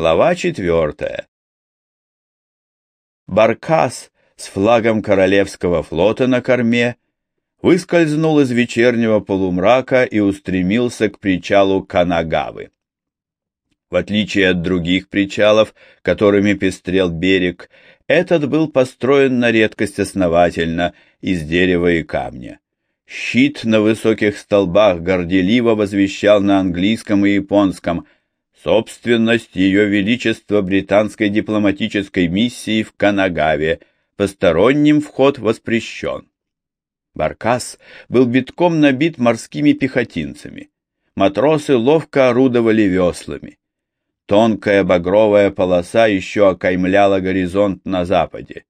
Глава четвертая. Баркас с флагом Королевского флота на корме выскользнул из вечернего полумрака и устремился к причалу Канагавы. В отличие от других причалов, которыми пестрел берег, этот был построен на редкость основательно из дерева и камня. Щит на высоких столбах горделиво возвещал на английском и японском – собственность Ее Величества британской дипломатической миссии в Канагаве, посторонним вход воспрещен. Баркас был битком набит морскими пехотинцами. Матросы ловко орудовали веслами. Тонкая багровая полоса еще окаймляла горизонт на западе.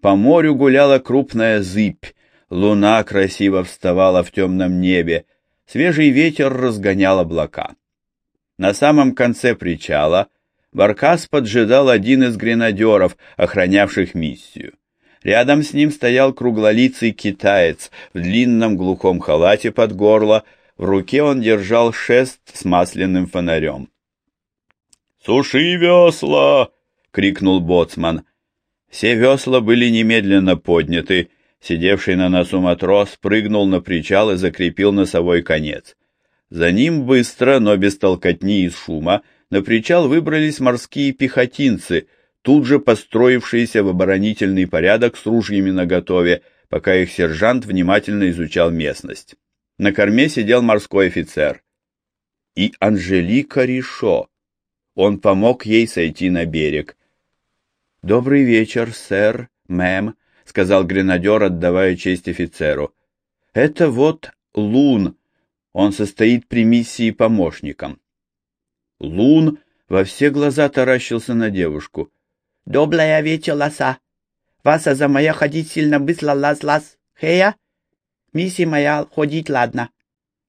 По морю гуляла крупная зыбь, луна красиво вставала в темном небе, свежий ветер разгонял облака. На самом конце причала Баркас поджидал один из гренадеров, охранявших миссию. Рядом с ним стоял круглолицый китаец в длинном глухом халате под горло, в руке он держал шест с масляным фонарем. «Суши весла!» — крикнул боцман. Все весла были немедленно подняты, сидевший на носу матрос прыгнул на причал и закрепил носовой конец. За ним быстро, но без толкотни и шума, на причал выбрались морские пехотинцы, тут же построившиеся в оборонительный порядок с ружьями наготове, пока их сержант внимательно изучал местность. На корме сидел морской офицер. И Анжелика Ришо. Он помог ей сойти на берег. «Добрый вечер, сэр, мэм», — сказал гренадер, отдавая честь офицеру. «Это вот Лун, он состоит при миссии помощником. Лун во все глаза таращился на девушку. «Добрая вечер, лоса! Вас за моя ходить сильно быстро лаз-лаз, хея? Миссия моя ходить ладно».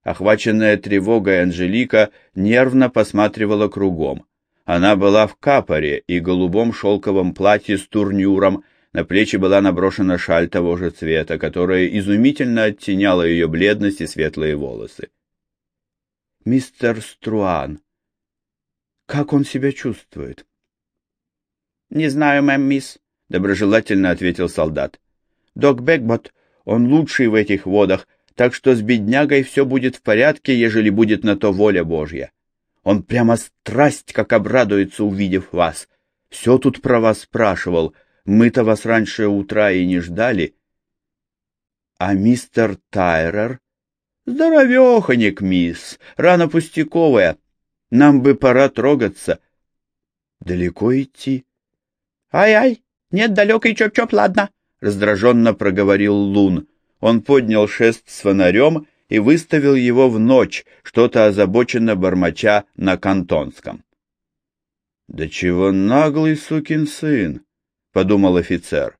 Охваченная тревогой Анжелика нервно посматривала кругом. Она была в капоре и голубом шелковом платье с турнюром, на плечи была наброшена шаль того же цвета, которая изумительно оттеняла ее бледность и светлые волосы. «Мистер Струан, как он себя чувствует?» «Не знаю, мэм, мисс», — доброжелательно ответил солдат. «Док Бекбот, он лучший в этих водах, так что с беднягой все будет в порядке, ежели будет на то воля Божья. Он прямо страсть, как обрадуется, увидев вас. Все тут про вас спрашивал, мы-то вас раньше утра и не ждали. А мистер Тайрер? Здоровеханик, мисс, рана пустяковая. Нам бы пора трогаться. Далеко идти? Ай-ай, нет, далекой чоп-чоп, ладно, раздраженно проговорил Лун. Он поднял шест с фонарем и выставил его в ночь, что-то озабоченно бормоча на кантонском. «Да чего наглый сукин сын!» подумал офицер.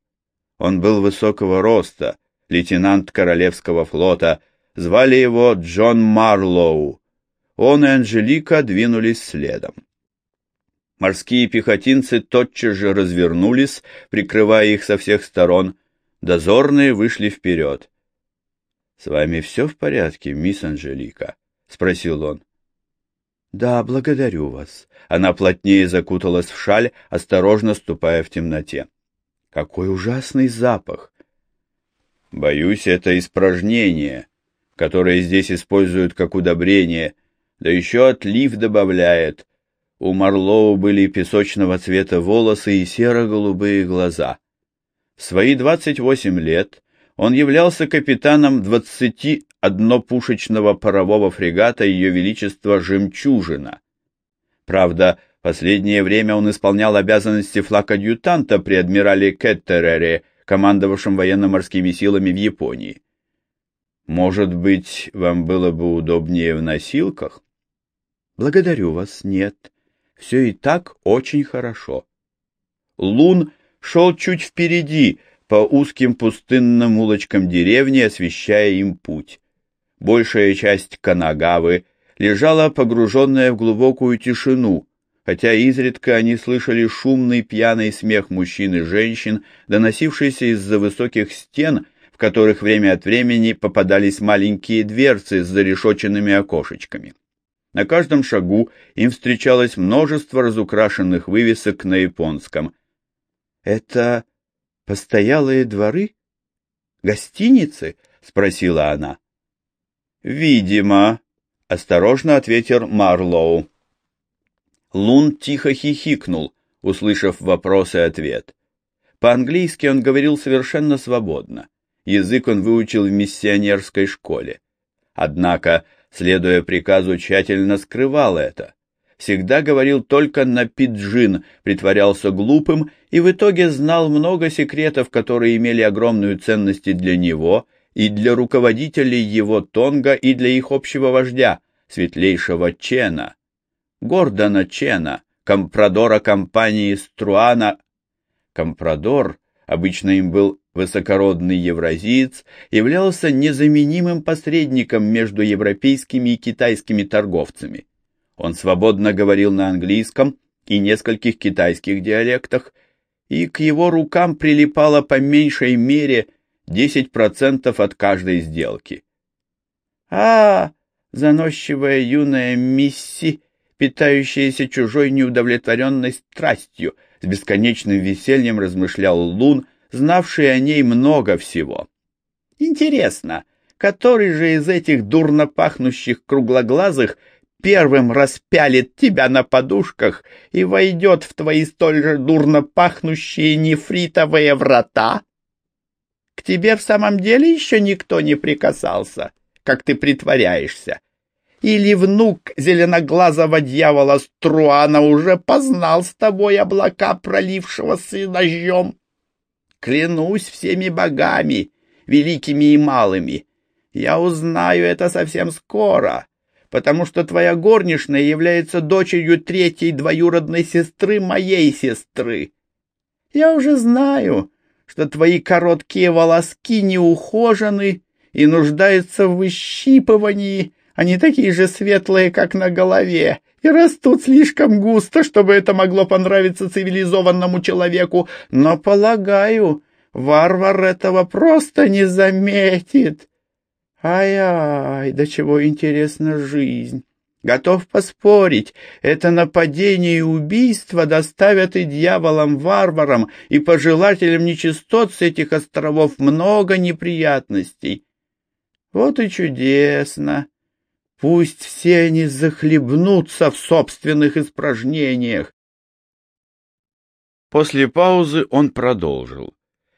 Он был высокого роста, лейтенант Королевского флота, звали его Джон Марлоу. Он и Анжелика двинулись следом. Морские пехотинцы тотчас же развернулись, прикрывая их со всех сторон. Дозорные вышли вперед. — С вами все в порядке, мисс Анжелика? — спросил он. — Да, благодарю вас. Она плотнее закуталась в шаль, осторожно ступая в темноте. Какой ужасный запах! Боюсь, это испражнение, которое здесь используют как удобрение, да еще отлив добавляет. У Марлоу были песочного цвета волосы и серо-голубые глаза. В свои 28 лет он являлся капитаном 21 пушечного парового фрегата Ее Величества «Жемчужина». Правда, последнее время он исполнял обязанности флаг-адъютанта при адмирале Кеттерере, командовавшем военно-морскими силами в Японии. Может быть, вам было бы удобнее в носилках? Благодарю вас, нет. Все и так очень хорошо. Лун шел чуть впереди, по узким пустынным улочкам деревни, освещая им путь. Большая часть Канагавы лежала погруженная в глубокую тишину, хотя изредка они слышали шумный пьяный смех мужчин и женщин, доносившийся из-за высоких стен, в которых время от времени попадались маленькие дверцы с зарешоченными окошечками. На каждом шагу им встречалось множество разукрашенных вывесок на японском. «Это постоялые дворы? Гостиницы?» — спросила она. «Видимо», — осторожно ответил Марлоу. Лун тихо хихикнул, услышав вопрос и ответ. По-английски он говорил совершенно свободно. Язык он выучил в миссионерской школе. Однако следуя приказу, тщательно скрывал это. Всегда говорил только на пиджин, притворялся глупым и в итоге знал много секретов, которые имели огромную ценность и для него, и для руководителей его Тонга, и для их общего вождя, светлейшего Чена. Гордона Чена, компрадора компании Струана. Компрадор, обычно им был высокородный евразиец, являлся незаменимым посредником между европейскими и китайскими торговцами. Он свободно говорил на английском и нескольких китайских диалектах, и к его рукам прилипало по меньшей мере 10% от каждой сделки. А, заносчивая юная мисси, питающаяся чужой неудовлетворенной страстью, с бесконечным весельем размышлял Лун, знавший о ней много всего. Интересно, который же из этих дурно пахнущих круглоглазых первым распялит тебя на подушках и войдет в твои столь же дурно пахнущие нефритовые врата? К тебе в самом деле еще никто не прикасался, как ты притворяешься. Или внук зеленоглазого дьявола Струана уже познал с тобой облака, пролившегося дождем? Клянусь всеми богами, великими и малыми, я узнаю это совсем скоро, потому что твоя горничная является дочерью третьей двоюродной сестры моей сестры. Я уже знаю, что твои короткие волоски неухожены и нуждаются в выщипывании, они такие же светлые, как на голове, и растут слишком густо, чтобы это могло понравиться цивилизованному человеку, но, полагаю, варвар этого просто не заметит. Ай-ай, до чего интересна жизнь. Готов поспорить, это нападение и убийство доставят и дьяволам-варварам, и пожелателям нечистот с этих островов много неприятностей. Вот и чудесно. Пусть все они захлебнутся в собственных испражнениях. После паузы он продолжил.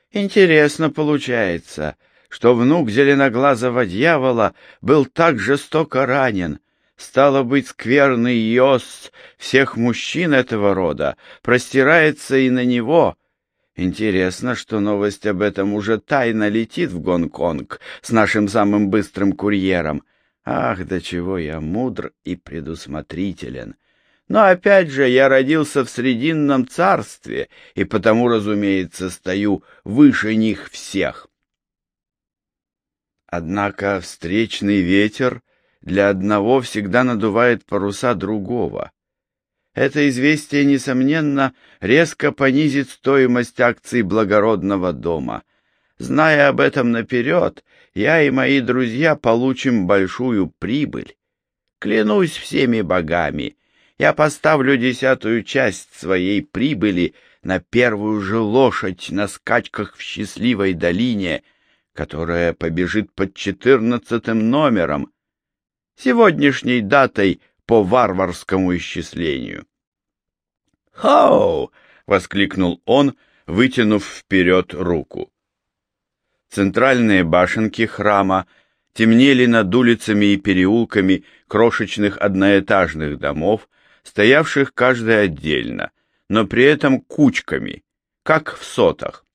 Интересно получается, что внук зеленоглазого дьявола был так жестоко ранен. Стало быть, скверный Йос всех мужчин этого рода простирается и на него. Интересно, что новость об этом уже тайно летит в Гонконг с нашим самым быстрым курьером. Ах, до чего я мудр и предусмотрителен! Но опять же, я родился в Срединном царстве, и потому, разумеется, стою выше них всех. Однако встречный ветер для одного всегда надувает паруса другого. Это известие, несомненно, резко понизит стоимость акций благородного дома. Зная об этом наперед, я и мои друзья получим большую прибыль. Клянусь всеми богами, я поставлю десятую часть своей прибыли на первую же лошадь на скачках в счастливой долине, которая побежит под четырнадцатым номером, сегодняшней датой по варварскому исчислению. «Хоу!» — воскликнул он, вытянув вперед руку. Центральные башенки храма темнели над улицами и переулками крошечных одноэтажных домов, стоявших каждый отдельно, но при этом кучками, как в сотах.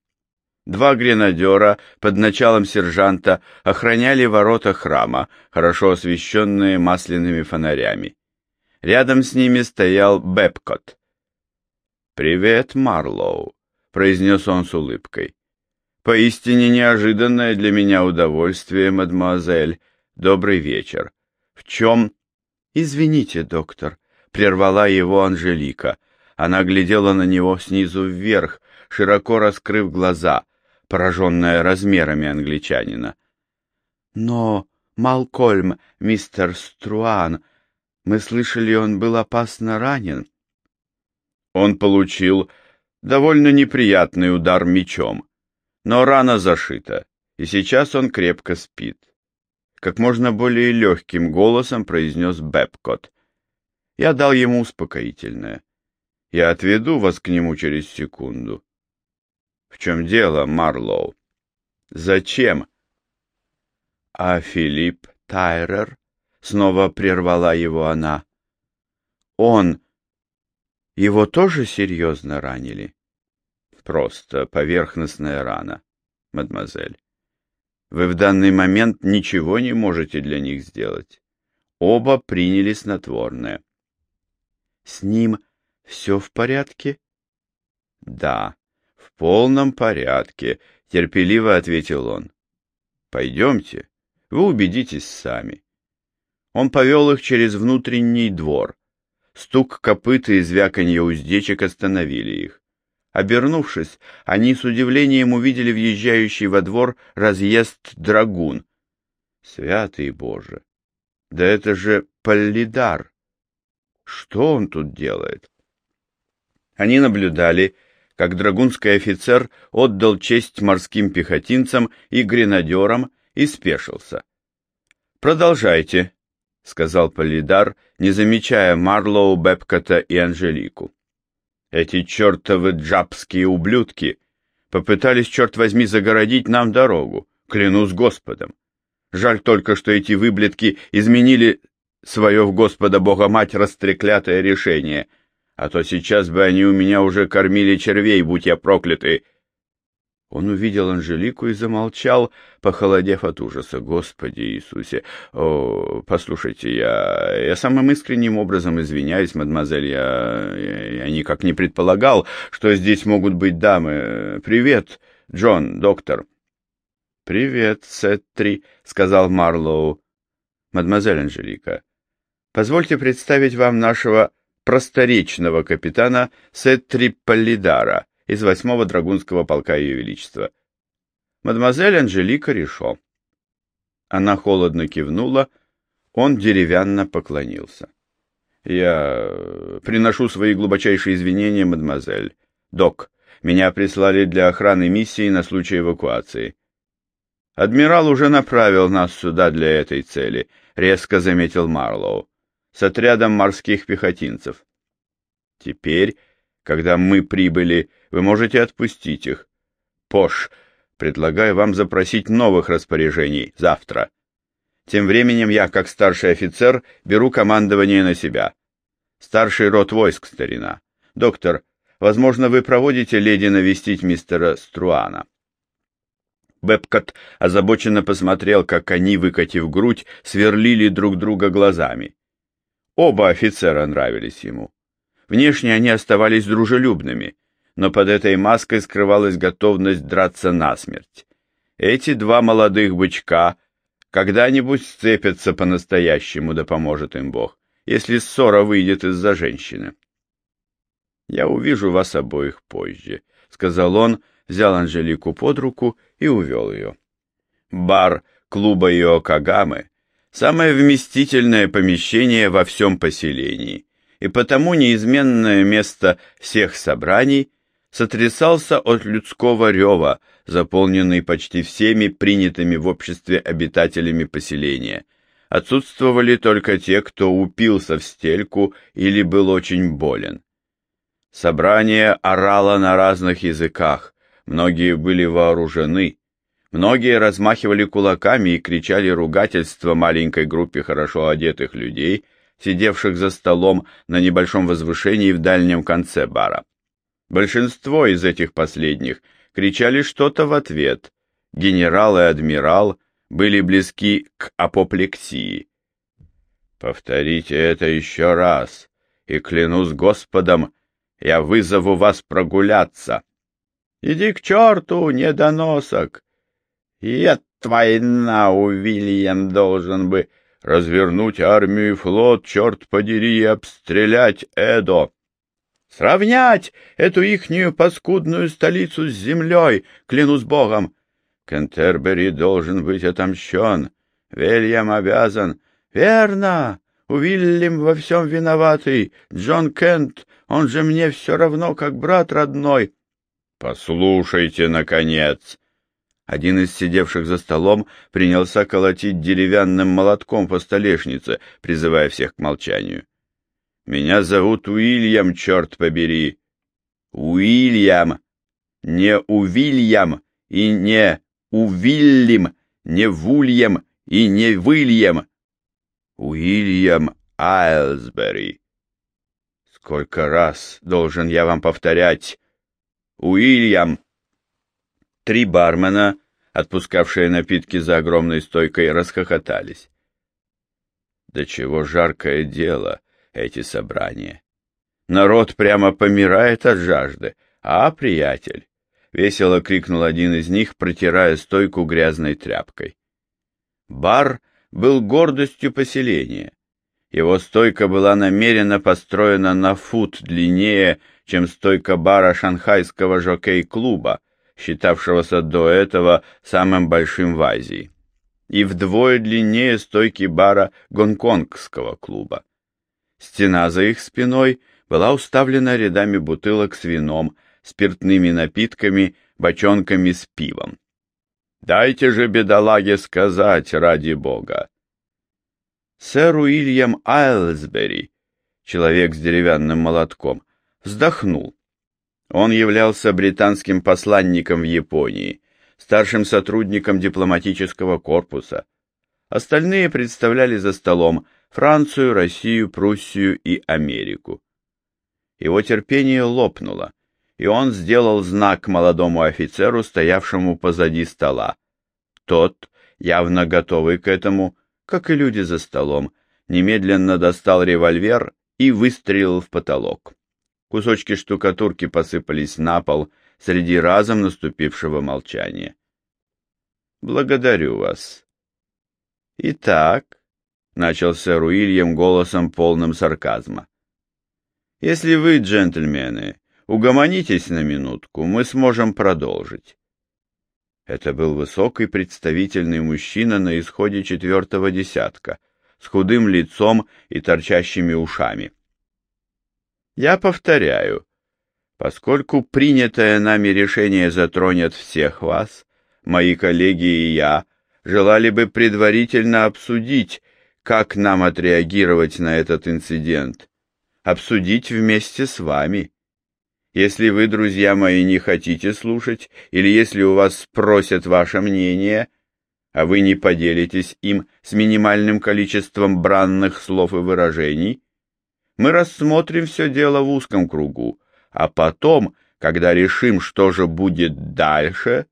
Два гренадера под началом сержанта охраняли ворота храма, хорошо освещенные масляными фонарями. Рядом с ними стоял Бепкот. «Привет, Марлоу», — произнес он с улыбкой. Поистине неожиданное для меня удовольствие, мадемуазель. Добрый вечер. В чем... Извините, доктор, прервала его Анжелика. Она глядела на него снизу вверх, широко раскрыв глаза, пораженная размерами англичанина. Но, Малкольм, мистер Струан, Мы слышали, он был опасно ранен. Он получил довольно неприятный удар мечом, но рана зашита, и сейчас он крепко спит. Как можно более легким голосом произнес Бепкот. Я дал ему успокоительное. Я отведу вас к нему через секунду. В чем дело, Марлоу? Зачем? А Филипп Тайрер? Снова прервала его она. Он... Его тоже серьезно ранили? Просто поверхностная рана, мадемуазель. Вы в данный момент ничего не можете для них сделать. Оба приняли снотворное. С ним все в порядке? Да, в полном порядке, терпеливо ответил он. Пойдемте, вы убедитесь сами. Он повел их через внутренний двор. Стук копыт и звяканье уздечек остановили их. Обернувшись, они с удивлением увидели въезжающий во двор разъезд драгун. Святый Боже! Да это же Полидар! Что он тут делает? Они наблюдали, как драгунский офицер отдал честь морским пехотинцам и гренадерам и спешился. «Продолжайте», — сказал Полидар, не замечая Марлоу, Бепкота и Анжелику. «Эти чертовы джабские ублюдки попытались, черт возьми, загородить нам дорогу, клянусь Господом. Жаль только, что эти выблетки изменили свое в Господа Бога Мать растреклятое решение, а то сейчас бы они у меня уже кормили червей, будь я проклятый, он увидел Анжелику и замолчал, похолодев от ужаса. Господи Иисусе! О, послушайте, я, я самым искренним образом извиняюсь, мадемуазель, я, я, я никак не предполагал, что здесь могут быть дамы. Привет, Джон, доктор. Привет, Сеттри, сказал Марлоу. Мадемуазель Анжелика, позвольте представить вам нашего просторечного капитана Сеттри Полидара из восьмого драгунского полка Ее Величества. Мадемуазель Анжелика Ришо. Она холодно кивнула, он деревянно поклонился. «Я приношу свои глубочайшие извинения, мадемуазель. Док, меня прислали для охраны миссии на случай эвакуации. Адмирал уже направил нас сюда для этой цели», — резко заметил Марлоу, — «с отрядом морских пехотинцев. Теперь, когда мы прибыли вы можете отпустить их. Пош, предлагаю вам запросить новых распоряжений завтра. Тем временем я, как старший офицер, беру командование на себя. Старший род войск, старина. Доктор, возможно, вы проводите леди навестить мистера Струана. Бепкот озабоченно посмотрел, как они, выкатив грудь, сверлили друг друга глазами. Оба офицера нравились ему. Внешне они оставались дружелюбными, но под этой маской скрывалась готовность драться насмерть. Эти два молодых бычка когда-нибудь сцепятся по-настоящему, да поможет им Бог, если ссора выйдет из-за женщины. «Я увижу вас обоих позже», — сказал он, взял Анжелику под руку и увел ее. Бар клуба Иокагамы — самое вместительное помещение во всем поселении, и потому неизменное место всех собраний — сотрясался от людского рева, заполненный почти всеми принятыми в обществе обитателями поселения. Отсутствовали только те, кто упился в стельку или был очень болен. Собрание орало на разных языках, многие были вооружены, многие размахивали кулаками и кричали ругательства маленькой группе хорошо одетых людей, сидевших за столом на небольшом возвышении в дальнем конце бара. Большинство из этих последних кричали что-то в ответ. Генерал и адмирал были близки к апоплексии. «Повторите это еще раз, и клянусь Господом, я вызову вас прогуляться». «Иди к черту, недоносок!» «Я война, Уильям должен бы развернуть армию и флот, черт подери, и обстрелять Эдо!» Сравнять эту ихнюю паскудную столицу с землей, клянусь богом. Кентербери должен быть отомщен. Вильям обязан. Верно. Уильям во всем виноватый. Джон Кент, он же мне все равно, как брат родной. Послушайте, наконец. Один из сидевших за столом принялся колотить деревянным молотком по столешнице, призывая всех к молчанию. «Меня зовут Уильям, черт побери!» «Уильям! Не Увильям и не Увильям, не Вульям и не Вильям!» Уильям Айлсбери. Сколько раз должен я вам повторять? Уильям! Три бармена, отпускавшие напитки за огромной стойкой, расхохотались. Да чего жаркое дело эти собрания. Народ прямо помирает от жажды. А, приятель? Весело крикнул один из них, протирая стойку грязной тряпкой. Бар — был гордостью поселения. Его стойка была намеренно построена на фут длиннее, чем стойка бара шанхайского жокей-клуба, считавшегося до этого самым большим в Азии, и вдвое длиннее стойки бара гонконгского клуба. Стена за их спиной была уставлена рядами бутылок с вином, спиртными напитками, бочонками с пивом. Дайте же бедолаге сказать ради бога. Сэр Уильям Айлсбери, человек с деревянным молотком, вздохнул. Он являлся британским посланником в Японии, старшим сотрудником дипломатического корпуса. Остальные представляли за столом Францию, Россию, Пруссию и Америку. Его терпение лопнуло и он сделал знак молодому офицеру, стоявшему позади стола. Тот, явно готовый к этому, как и люди за столом, немедленно достал револьвер и выстрелил в потолок. Кусочки штукатурки посыпались на пол среди разом наступившего молчания. «Благодарю вас». «Итак», — начал сэр Уильям голосом полным сарказма, — «если вы, джентльмены, Угомонитесь на минутку, мы сможем продолжить. Это был высокий представительный мужчина на исходе четвертого десятка, с худым лицом и торчащими ушами. Я повторяю, поскольку принятое нами решение затронет всех вас, мои коллеги и я желали бы предварительно обсудить, как нам отреагировать на этот инцидент, обсудить вместе с вами. Если вы, друзья мои, не хотите слушать, или если у вас спросят ваше мнение, а вы не поделитесь им с минимальным количеством бранных слов и выражений, мы рассмотрим все дело в узком кругу, а потом, когда решим, что же будет дальше,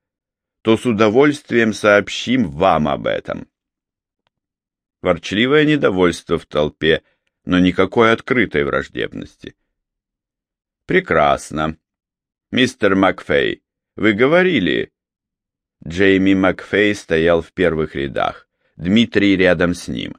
то с удовольствием сообщим вам об этом. Ворчливое недовольство в толпе, но никакой открытой враждебности. Прекрасно. Мистер Макфей, вы говорили... Джейми Макфей стоял в первых рядах, Дмитрий рядом с ним.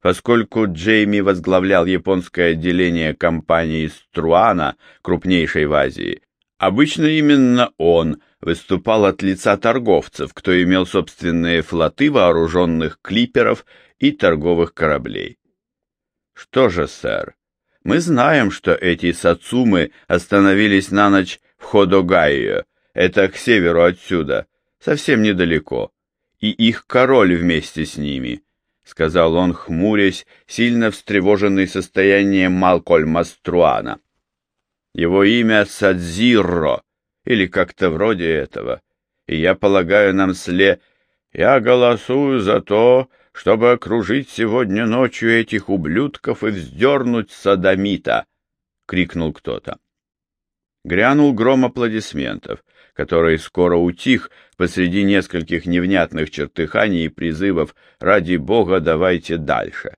Поскольку Джейми возглавлял японское отделение компании Струана, крупнейшей в Азии, обычно именно он выступал от лица торговцев, кто имел собственные флоты вооруженных клиперов и торговых кораблей. Что же, сэр, мы знаем, что эти сацумы остановились на ночь в Ходогайо, это к северу отсюда, совсем недалеко, и их король вместе с ними, — сказал он, хмурясь, сильно встревоженный состоянием Малкольма Струана. Его имя Садзирро, или как-то вроде этого, и я полагаю нам сле... Я голосую за то, чтобы окружить сегодня ночью этих ублюдков и вздернуть садомита!» — крикнул кто-то. Грянул гром аплодисментов, который скоро утих посреди нескольких невнятных чертыханий и призывов «Ради Бога, давайте дальше!»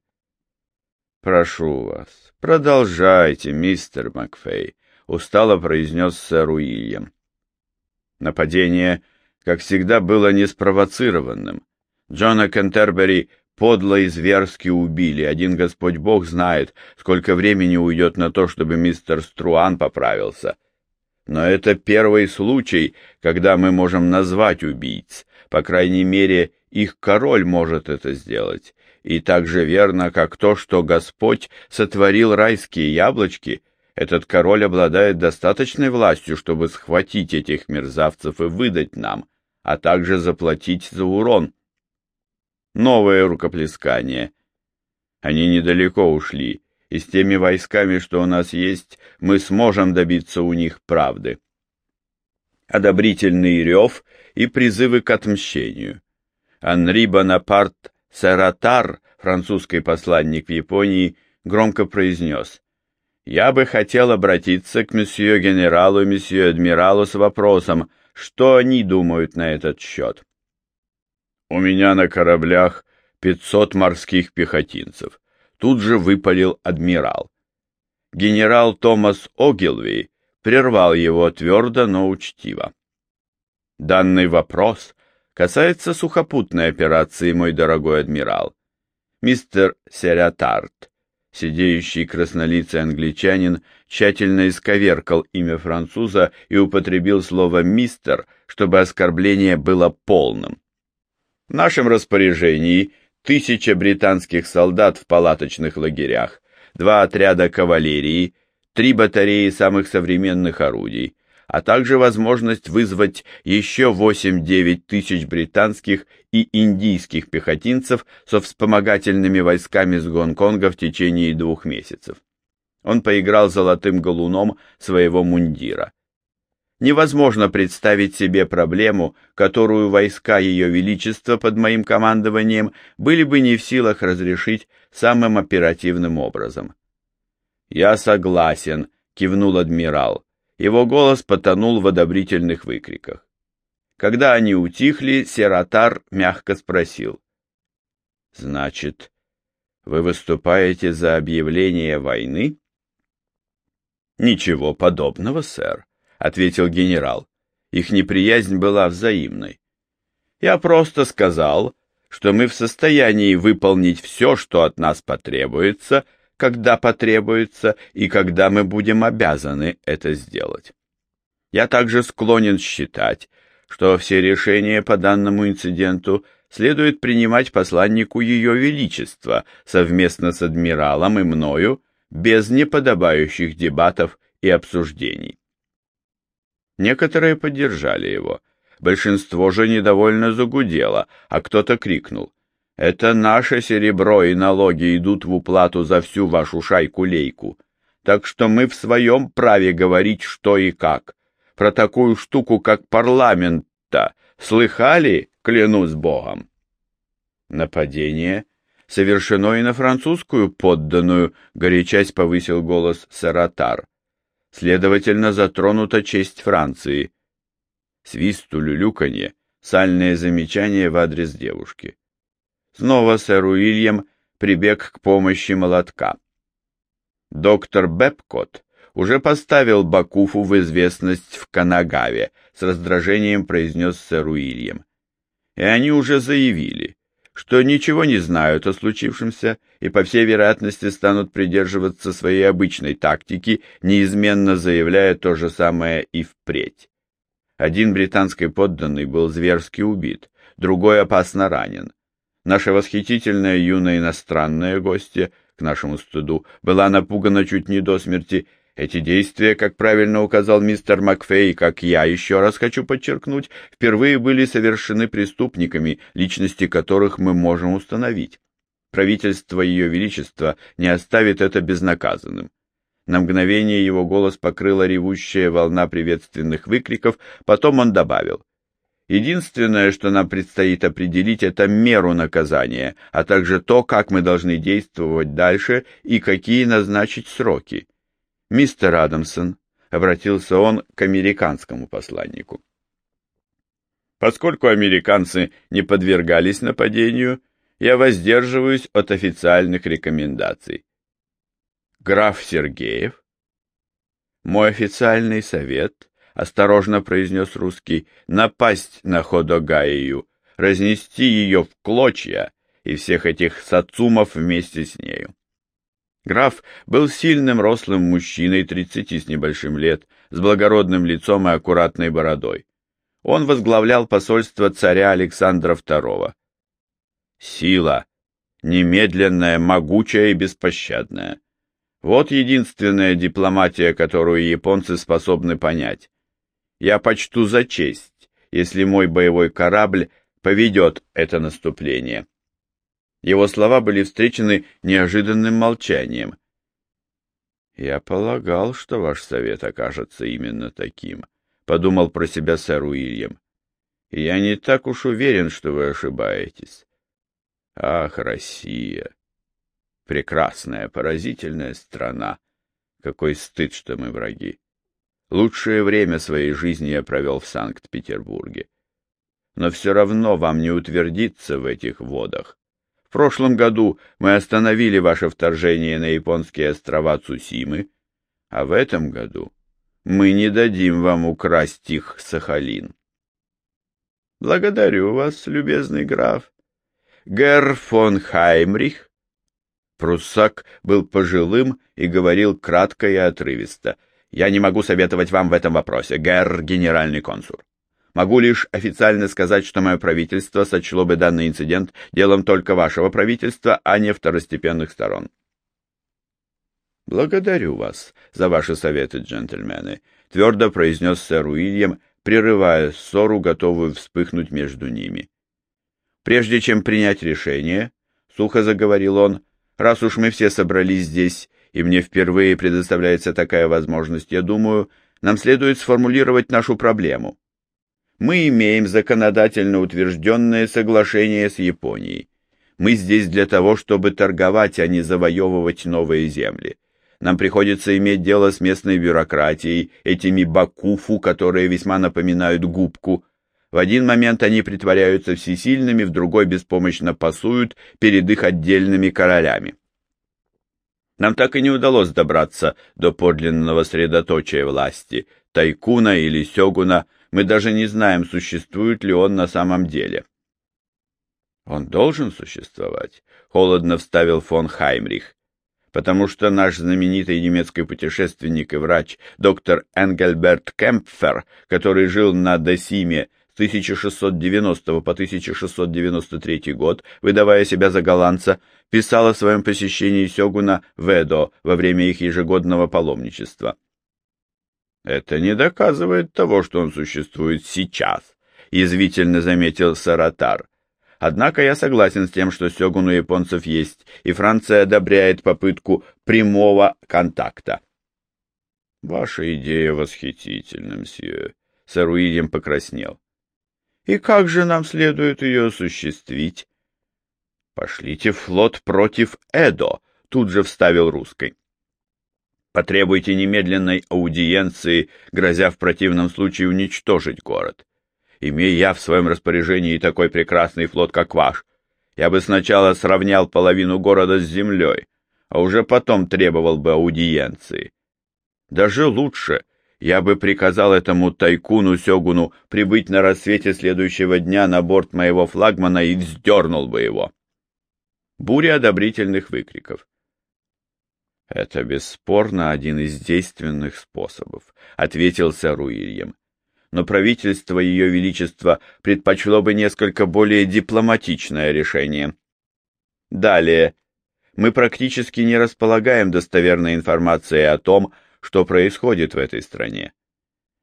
«Прошу вас, продолжайте, мистер Макфей», — устало произнес сэр Уильям. Нападение, как всегда, было неспровоцированным. Джона Кентербери подло и зверски убили. Один Господь Бог знает, сколько времени уйдет на то, чтобы мистер Струан поправился. Но это первый случай, когда мы можем назвать убийц. По крайней мере, их король может это сделать. и так же верно, как то, что Господь сотворил райские яблочки, этот король обладает достаточной властью, чтобы схватить этих мерзавцев и выдать нам, а также заплатить за урон. Новое рукоплескание. Они недалеко ушли, и с теми войсками, что у нас есть, мы сможем добиться у них правды. Одобрительный рев и призывы к отмщению. Анри Бонапарт Саратар, французский посланник в Японии, громко произнес «Я бы хотел обратиться к месье генералу и месье адмиралу с вопросом, что они думают на этот счет». «У меня на кораблях пятьсот морских пехотинцев», тут же выпалил адмирал. Генерал Томас Огилви прервал его твердо, но учтиво. Данный вопрос касается сухопутной операции, мой дорогой адмирал. Мистер Серятарт, сидеющий краснолицый англичанин, тщательно исковеркал имя француза и употребил слово «мистер», чтобы оскорбление было полным. В нашем распоряжении тысяча британских солдат в палаточных лагерях, два отряда кавалерии, три батареи самых современных орудий, а также возможность вызвать еще 8-9 тысяч британских и индийских пехотинцев со вспомогательными войсками с Гонконга в течение двух месяцев. Он поиграл золотым галуном своего мундира. Невозможно представить себе проблему, которую войска Ее Величества под моим командованием были бы не в силах разрешить самым оперативным образом. «Я согласен», — кивнул адмирал. Его голос потонул в одобрительных выкриках. Когда они утихли, Сератар мягко спросил. «Значит, вы выступаете за объявление войны?» «Ничего подобного, сэр», — ответил генерал. Их неприязнь была взаимной. «Я просто сказал, что мы в состоянии выполнить все, что от нас потребуется, — когда потребуется и когда мы будем обязаны это сделать. Я также склонен считать, что все решения по данному инциденту следует принимать посланнику Ее Величества совместно с адмиралом и мною, без неподобающих дебатов и обсуждений. Некоторые поддержали его, большинство же недовольно загудело, а кто-то крикнул это наше серебро и налоги идут в уплату за всю вашу шайку-лейку. Так что мы в своем праве говорить, что и как. Про такую штуку, как парламент-то, слыхали, клянусь богом? Нападение совершено и на французскую подданную, горячась повысил голос Саратар. Следовательно, затронута честь Франции. Свист улюлюканье, сальное замечание в адрес девушки. Снова сэр Уильям прибег к помощи молотка. Доктор Бепкот уже поставил Бакуфу в известность в Канагаве, с раздражением произнес сэр Уильям. И они уже заявили, что ничего не знают о случившемся и, по всей вероятности, станут придерживаться своей обычной тактики, неизменно заявляя то же самое и впредь. Один британский подданный был зверски убит, другой опасно ранен. Наша восхитительная юная иностранная гостья, к нашему стыду, была напугана чуть не до смерти. Эти действия, как правильно указал мистер Макфей, как я еще раз хочу подчеркнуть, впервые были совершены преступниками, личности которых мы можем установить. Правительство Ее Величества не оставит это безнаказанным. На мгновение его голос покрыла ревущая волна приветственных выкриков, потом он добавил. Единственное, что нам предстоит определить, это меру наказания, а также то, как мы должны действовать дальше и какие назначить сроки. Мистер Адамсон, обратился он к американскому посланнику. Поскольку американцы не подвергались нападению, я воздерживаюсь от официальных рекомендаций. Граф Сергеев, мой официальный совет — осторожно произнес русский, — напасть на Ходогаию, разнести ее в клочья и всех этих сацумов вместе с нею. Граф был сильным рослым мужчиной тридцати с небольшим лет, с благородным лицом и аккуратной бородой. Он возглавлял посольство царя Александра II. Сила Немедленная, могучая и беспощадная. Вот единственная дипломатия, которую японцы способны понять. Я почту за честь, если мой боевой корабль поведет это наступление. Его слова были встречены неожиданным молчанием. «Я полагал, что ваш совет окажется именно таким», — подумал про себя сэр Уильям. «И я не так уж уверен, что вы ошибаетесь. Ах, Россия! Прекрасная, поразительная страна! Какой стыд, что мы враги! Лучшее время своей жизни я провел в Санкт-Петербурге. Но все равно вам не утвердиться в этих водах. В прошлом году мы остановили ваше вторжение на японские острова Цусимы, а в этом году мы не дадим вам украсть их Сахалин. Благодарю вас, любезный граф. Герр фон Хаймрих. Пруссак был пожилым и говорил кратко и отрывисто — я не могу советовать вам в этом вопросе, герр генеральный консул. Могу лишь официально сказать, что мое правительство сочло бы данный инцидент делом только вашего правительства, а не второстепенных сторон. «Благодарю вас за ваши советы, джентльмены», — твердо произнес сэр Уильям, прерывая ссору, готовую вспыхнуть между ними. «Прежде чем принять решение», — сухо заговорил он, — «раз уж мы все собрались здесь и мне впервые предоставляется такая возможность, я думаю, нам следует сформулировать нашу проблему. Мы имеем законодательно утвержденное соглашение с Японией. Мы здесь для того, чтобы торговать, а не завоевывать новые земли. Нам приходится иметь дело с местной бюрократией, этими бакуфу, которые весьма напоминают губку. В один момент они притворяются всесильными, в другой беспомощно пасуют перед их отдельными королями. Нам так и не удалось добраться до подлинного средоточия власти, тайкуна или сёгуна, мы даже не знаем, существует ли он на самом деле. Он должен существовать, холодно вставил фон Хаймрих, потому что наш знаменитый немецкий путешественник и врач доктор Энгельберт Кемпфер, который жил на Досиме 1690 по 1693 год, выдавая себя за голландца, писал о своем посещении Сёгуна в Эдо во время их ежегодного паломничества. «Это не доказывает того, что он существует сейчас», — язвительно заметил Саратар. «Однако я согласен с тем, что Сёгун у японцев есть, и Франция одобряет попытку прямого контакта». «Ваша идея восхитительна, мсье», — сэр Уильям покраснел. И как же нам следует ее осуществить? Пошлите флот против Эдо, тут же вставил русской. Потребуйте немедленной аудиенции, грозя в противном случае уничтожить город. Имея я в своем распоряжении такой прекрасный флот, как ваш, я бы сначала сравнял половину города с землей, а уже потом требовал бы аудиенции. Даже лучше, я бы приказал этому тайкуну Сёгуну прибыть на рассвете следующего дня на борт моего флагмана и вздернул бы его. Буря одобрительных выкриков. «Это бесспорно один из действенных способов», — ответил сэр Уильям. «Но правительство Ее Величества предпочло бы несколько более дипломатичное решение. Далее. Мы практически не располагаем достоверной информацией о том, что происходит в этой стране.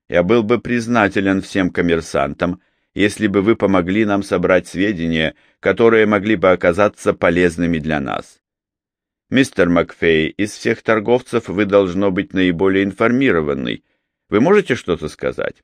Я был бы признателен всем коммерсантам, если бы вы помогли нам собрать сведения, которые могли бы оказаться полезными для нас. Мистер Макфей, из всех торговцев вы должно быть наиболее информированный. Вы можете что-то сказать?